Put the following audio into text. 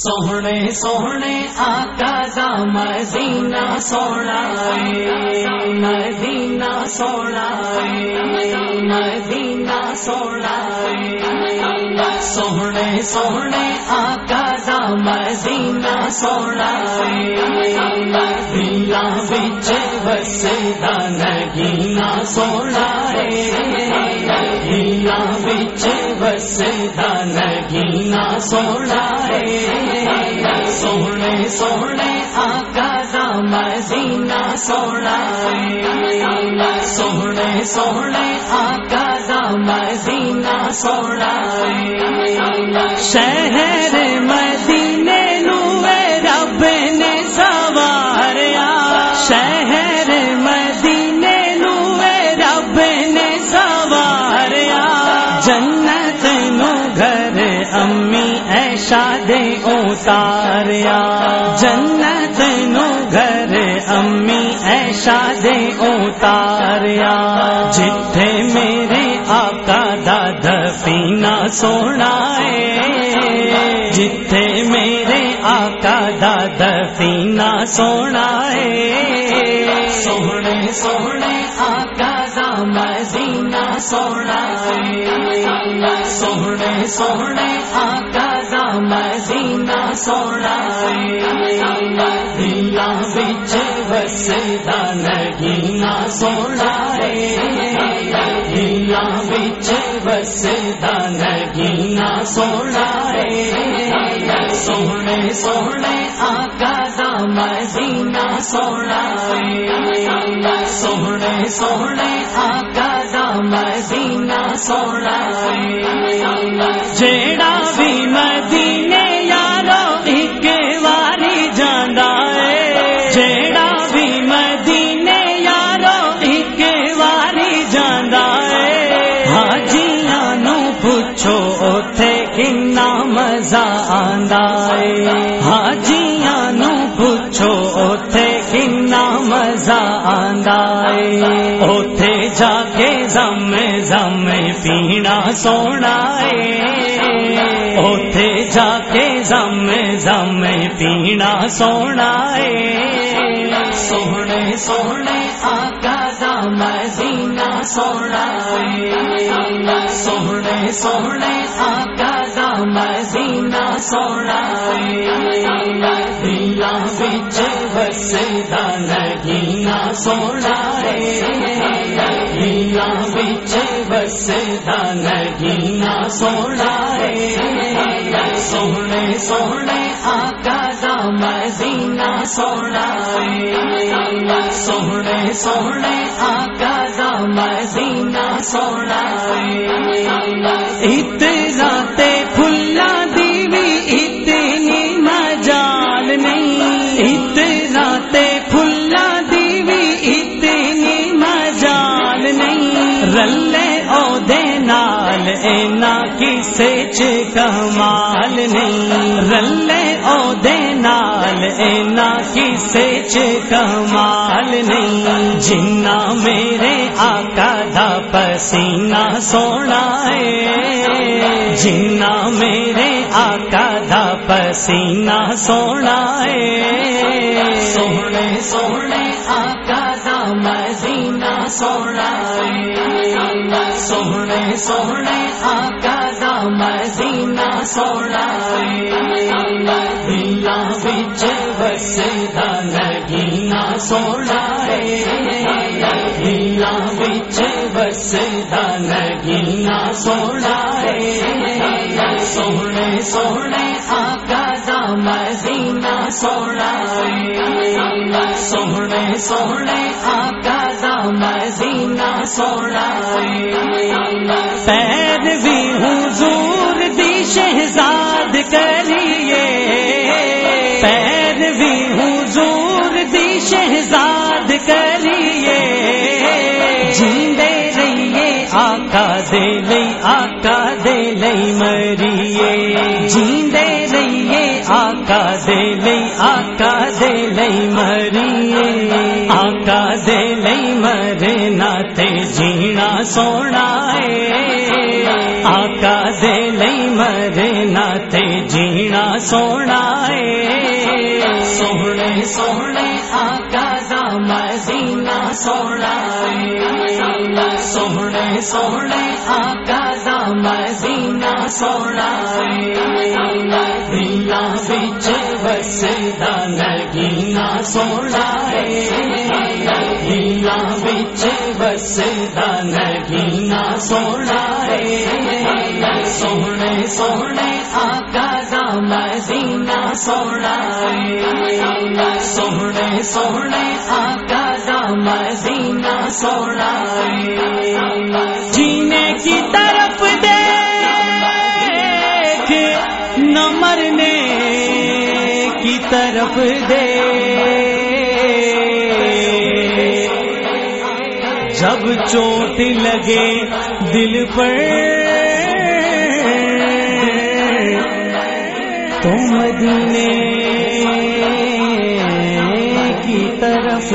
سونے سونے آقا دا مدینہ سونا مدینہ سونا مدینہ سونا سونے سونے آقا دا مدینہ سونا دیا بچ بس نگینا سونا دیا بچ بس نگینا سونا مدینہ سونا سونے سونے، آقا دا مدینہ سونا شہر مدینے نو رب نے سواریا شہر مدینے نو رب نے سواریا جنت نو گھر امی ایشا دے اتاریا۔ جنت نو گھر ایشا اتاریا جتھے میرے آقا دا پینا سونا ہے۔ جتھے میرے آقا دا پینا سونا ہے۔ سونے سونے، آقا مدینہ سونا سونے سونے آقا دا مدینہ سونا دیا بچ بس نگینا سونا دیا بچ بس نگینا سونا سونے سونے آقا مدینہ سونا سونے سونے، آقا دا مدینہ سونا جیڑا بھی مدینے یارو ایک واری جانا ہے۔ جیڑا بھی مدینے یارو ایک واری جانا ہے۔ حاجیاں نو پوچھو، اوتھے کنا مزہ آندا ہے۔ حاجیاں اوتھے جا کے زم زم پینا سونا ہے اوتھے جا کے زم زم پینا سونا ہے سونے سونے آقا دا مدینہ سونا سونے سونے آقا دا مدینہ سونا دیا بچ بس نگینا سونا دیا بچ بس نگینا سونا سونے سونے آقا دا مدینہ سونا سونے سونے آقا دا مدینہ سونا اتنا رلے او دے نال اینا کسے چ کمال نہیں۔ رلے او دے نال اینا کسے چ کمال نہیں۔ جنا میرے آقا دا پسینہ سونا ہے۔ جنا میرے آقا دا پسینہ سونا ہے۔ سونے سونے، آقا دا مدینہ سونا میں سونے، آقا دا مدینہ سونا دیا بچ وسدا لگینا سونا دیا بچ وسدا لگینا سونا سونے سونے، آقا مدینہ سونا سونے سونے آقا دا مدینہ سونا پیر بھی حضور دی شہزاد کریے پیر بھی حضور دی شہزاد کریے آقا دے لئی مریے۔ آقا دے لئی مرنا تے جینا سونا ہے۔ آقا دے لئی مرنا تھے جینا سونا سونے سونے، آقا دا مدینہ سونا سونے سونے، آقا دا مدینہ سونا دلا نگینا سونا دلا بچ بس نگینا سونا سونے سونے آقا دا مدینہ سونا سونے سونے آقا دا مدینہ سونا جینے کی طرف دیکھ، نہ مرنے کی طرف دے جب چوٹ لگے دل پر۔ تو مدینے کی طرف۔